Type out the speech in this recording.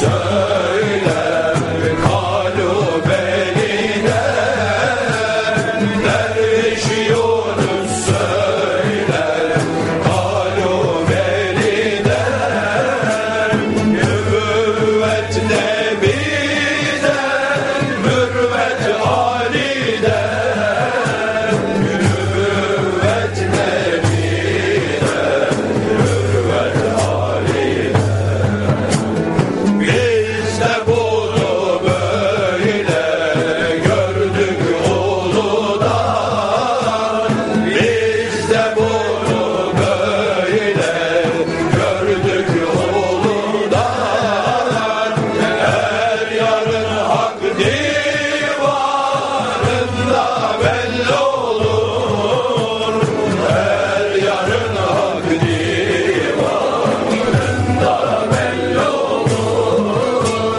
söyler kalu beline.